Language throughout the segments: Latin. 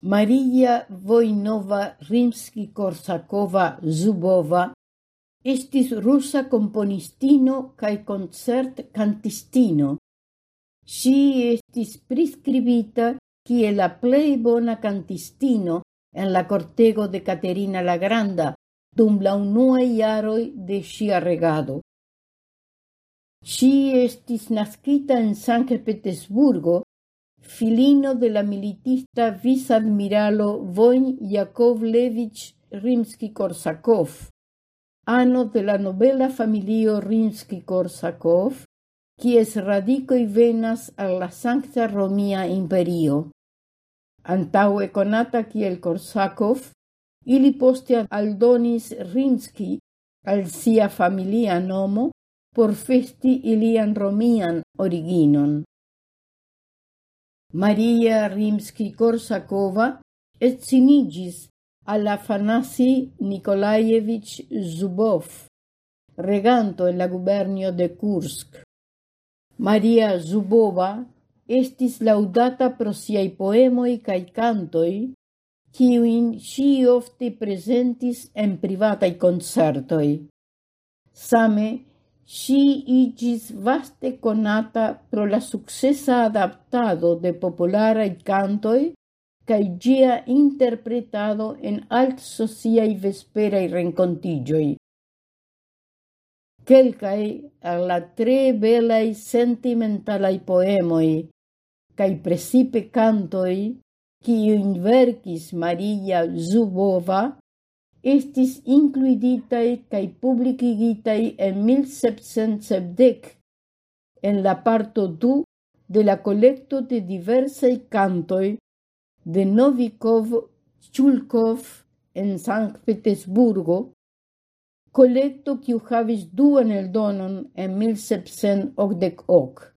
Maria Voinova Rimsky-Korsakova Zubova estis rusa componistino cae concert cantistino. Si estis prescribita kie la plei bona cantistino en la cortego de Caterina la Granda dum la unue iaroi de sia regado. Si estis nascita en San Petersburgo filino de la militista vice-admiralo Von Jakovlevich Rimsky-Korsakov, ano de la novela familio Rimsky-Korsakov, kies radicoi venas al la Sancta Romia Imperio. Antaue conata kiel Korsakov, ili poste aldonis Rimsky al sia familia nomo por festi ilian romian originon. Maria Rimsky-Korsakova etsinigis al Afanasi Nikolaevich Zubov, reganto en la gubernio de Kursk. Maria Zubova estis laudata pro siai poemoi cae cantoi, kiuin si ofte presentis en privatai concertoi. Same Si igis vaste conata pro la successa adaptado de popularaj cantoi cae gia interpretado en alt altsociaj vesperaj rencontigioi. Quelcae al la tre belaj sentimentalaj poemoi, cae precipe cantoi, kiujn inverkis Maria Zubova, estis incluiditai cae publicigitai en 1770 en la parto du de la colecto de diversai cantoi de Novikov Chulkov en Sankt Petersburgo, colecto quiu havis duan eldonon en 1780.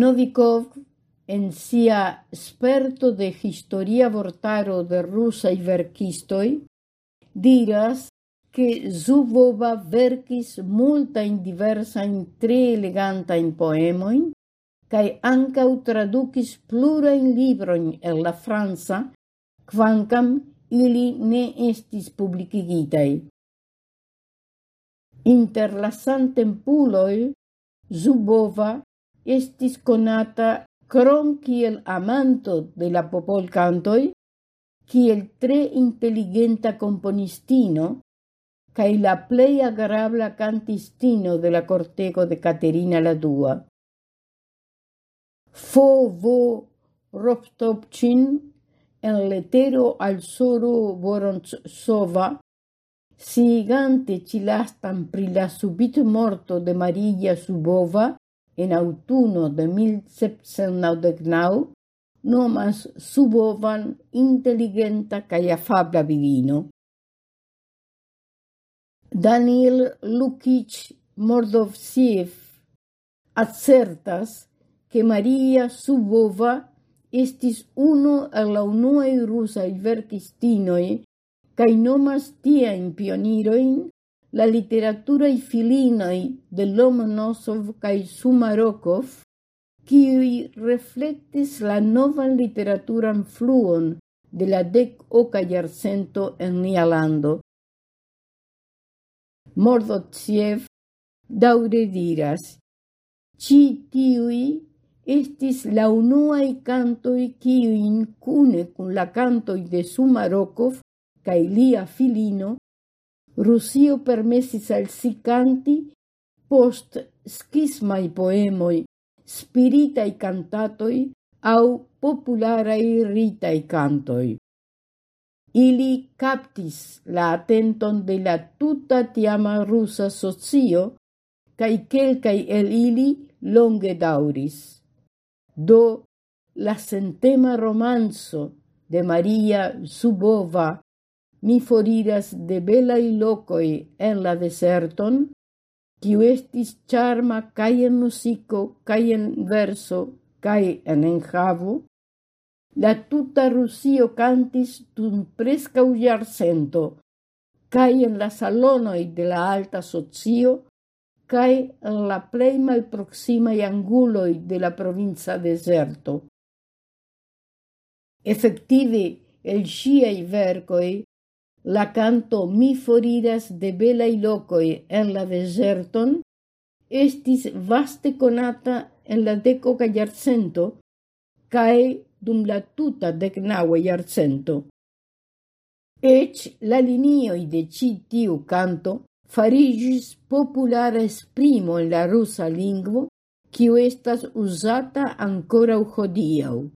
Novikov en sia sperto de historia vortaro de rusa verkistoi, diras che Zubova verkis multa in diversa in tre elegantain poemoin, cae ancau traducis plurain libro en la Franza, quancam ili ne estis publicigitai. Inter la Santempuloi, Zubova estis conata crom kiel amanto de la popol cantoi, kiel tre intelligenta componistino, cae la plei agrabla cantistino de la cortego de Caterina la Dua. Fo vo Roptopchin, en letero al soro Vorontsova, sigante cilastan pri la subit morto de Maria Subova, en autuno de 1799 nomas subovan inteligenta cae afabla virino. Daniel Lukic Mordovsiev acertas che Maria Subova estis uno a la unuae rusai verkistinoi cae nomas tiaen pioniroin la literatura i filinoi de Lomonosov kai Sumarokov, qui reflektis la novan literaturan fluon de la dec oka jarcento en nia lando. Mordotiev daŭre diras, ci tiui estis la unuae cantoi kiuj cune cun la cantoi de Sumarokov kai lia filino Rusio permesis al si canti post schismai poemoi, spiritai cantatoi au popularai ritai cantoi. Ili captis la atenton de la tuta tiama rusa socio, cae quelcae el ili longe dauris. Do, la sentema romanzo de Maria Zubova mi foriras de belai locoi en la deserton, quiu estis charma cae en musico, cae en verso, cae en enjavo, la tuta Rusio cantis tun presca ullar sento, cae en la salonoi de la alta socio, cae en la plei malproximai anguloi de la provinza deserto. Effective, el sciai vercoi la canto Mi foriras de belai locoi en la deserton estis vaste conata en la decoca iarcento cae dum la tuta decnaue iarcento. Ec la linioi de ci tiu canto farigis populara esprimo en la rusa lingvo, kiu estas usata ancora u hodiau.